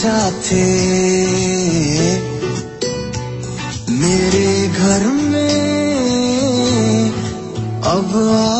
साथे मेरे घर में अब आ